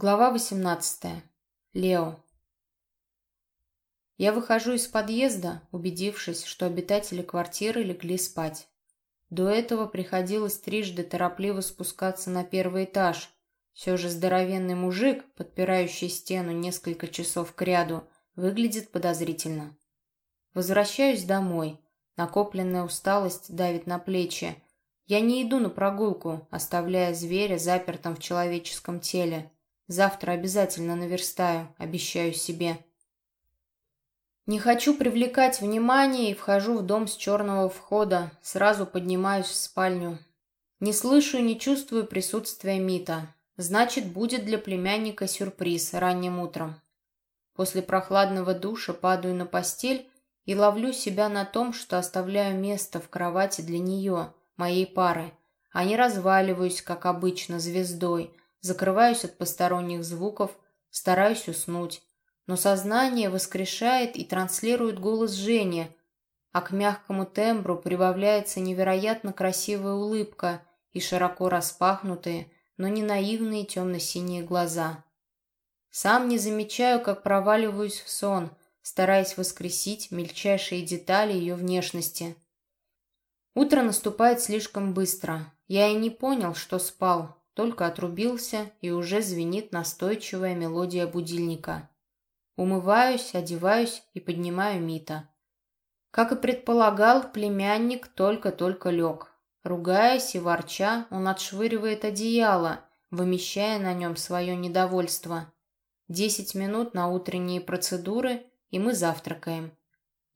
Глава 18. Лео. Я выхожу из подъезда, убедившись, что обитатели квартиры легли спать. До этого приходилось трижды торопливо спускаться на первый этаж. Все же здоровенный мужик, подпирающий стену несколько часов кряду, выглядит подозрительно. Возвращаюсь домой. Накопленная усталость давит на плечи. Я не иду на прогулку, оставляя зверя запертым в человеческом теле. Завтра обязательно наверстаю, обещаю себе. Не хочу привлекать внимание и вхожу в дом с черного входа, сразу поднимаюсь в спальню. Не слышу и не чувствую присутствия Мита. Значит, будет для племянника сюрприз ранним утром. После прохладного душа падаю на постель и ловлю себя на том, что оставляю место в кровати для нее, моей пары, а не разваливаюсь, как обычно, звездой, закрываюсь от посторонних звуков, стараюсь уснуть. Но сознание воскрешает и транслирует голос Жени, а к мягкому тембру прибавляется невероятно красивая улыбка и широко распахнутые, но не наивные темно-синие глаза. Сам не замечаю, как проваливаюсь в сон, стараясь воскресить мельчайшие детали ее внешности. Утро наступает слишком быстро. Я и не понял, что спал, только отрубился, и уже звенит настойчивая мелодия будильника. Умываюсь, одеваюсь и поднимаю Мита. Как и предполагал, племянник только-только лег. Ругаясь и ворча, он отшвыривает одеяло, вымещая на нем свое недовольство. Десять минут на утренние процедуры, и мы завтракаем.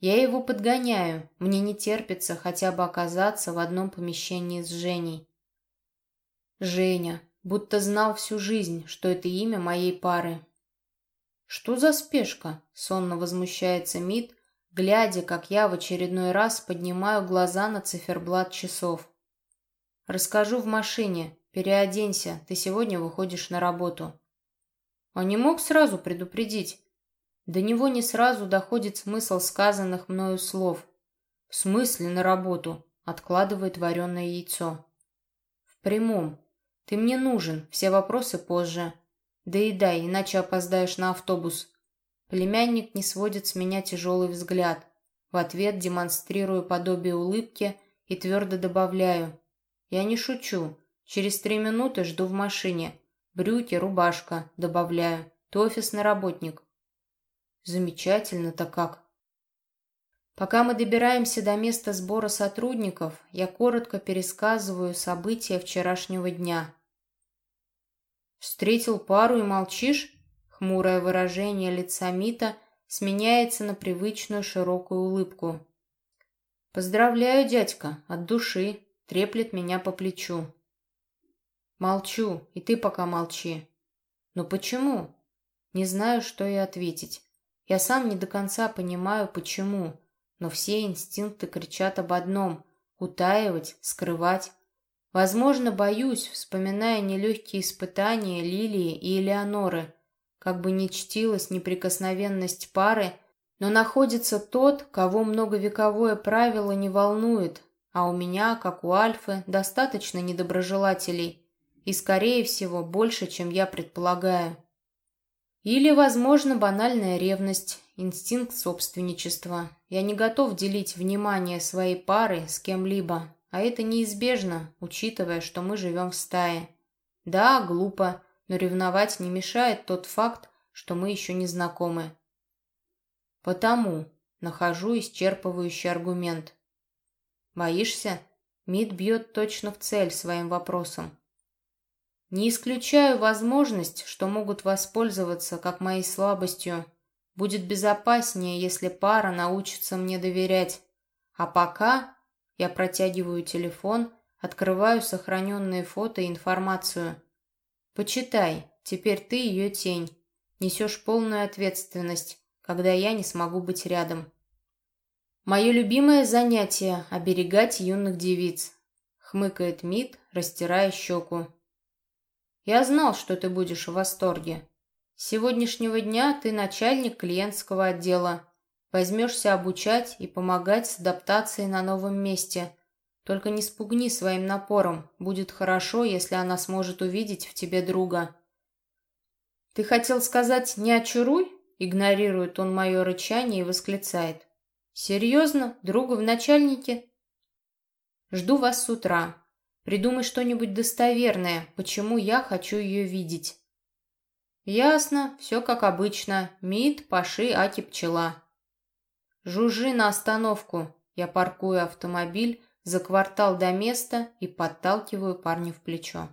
Я его подгоняю, мне не терпится хотя бы оказаться в одном помещении с Женей. Женя, будто знал всю жизнь, что это имя моей пары. «Что за спешка?» — сонно возмущается Мит, глядя, как я в очередной раз поднимаю глаза на циферблат часов. «Расскажу в машине. Переоденься, ты сегодня выходишь на работу». А не мог сразу предупредить? До него не сразу доходит смысл сказанных мною слов. «В смысле на работу?» — откладывает вареное яйцо. «В прямом. Ты мне нужен, все вопросы позже. Доедай, иначе опоздаешь на автобус. Племянник не сводит с меня тяжелый взгляд. В ответ демонстрирую подобие улыбки и твердо добавляю. Я не шучу. Через три минуты жду в машине. Брюки, рубашка, добавляю. Ты офисный работник. Замечательно-то как. Пока мы добираемся до места сбора сотрудников, я коротко пересказываю события вчерашнего дня. «Встретил пару и молчишь?» Хмурое выражение лица Мита сменяется на привычную широкую улыбку. «Поздравляю, дядька, от души!» — треплет меня по плечу. «Молчу, и ты пока молчи». «Но почему?» Не знаю, что и ответить. Я сам не до конца понимаю, почему но все инстинкты кричат об одном — утаивать, скрывать. Возможно, боюсь, вспоминая нелегкие испытания Лилии и Элеоноры. Как бы ни чтилась неприкосновенность пары, но находится тот, кого многовековое правило не волнует, а у меня, как у Альфы, достаточно недоброжелателей, и, скорее всего, больше, чем я предполагаю. Или, возможно, банальная ревность, инстинкт собственничества. Я не готов делить внимание своей пары с кем-либо, а это неизбежно, учитывая, что мы живем в стае. Да, глупо, но ревновать не мешает тот факт, что мы еще не знакомы. Потому нахожу исчерпывающий аргумент. Боишься? Мид бьет точно в цель своим вопросом. Не исключаю возможность, что могут воспользоваться как моей слабостью. Будет безопаснее, если пара научится мне доверять. А пока я протягиваю телефон, открываю сохраненные фото и информацию. Почитай, теперь ты ее тень. Несешь полную ответственность, когда я не смогу быть рядом. Мое любимое занятие — оберегать юных девиц. Хмыкает Мит, растирая щеку. Я знал, что ты будешь в восторге. С сегодняшнего дня ты начальник клиентского отдела. Возьмешься обучать и помогать с адаптацией на новом месте. Только не спугни своим напором. Будет хорошо, если она сможет увидеть в тебе друга. Ты хотел сказать «не очаруй»? Игнорирует он мое рычание и восклицает. Серьезно? Друга в начальнике? Жду вас с утра. Придумай что-нибудь достоверное, почему я хочу ее видеть. Ясно, все как обычно. МИД, Паши, Аки, Пчела. Жужжи на остановку. Я паркую автомобиль за квартал до места и подталкиваю парня в плечо.